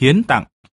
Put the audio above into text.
hiến tặng.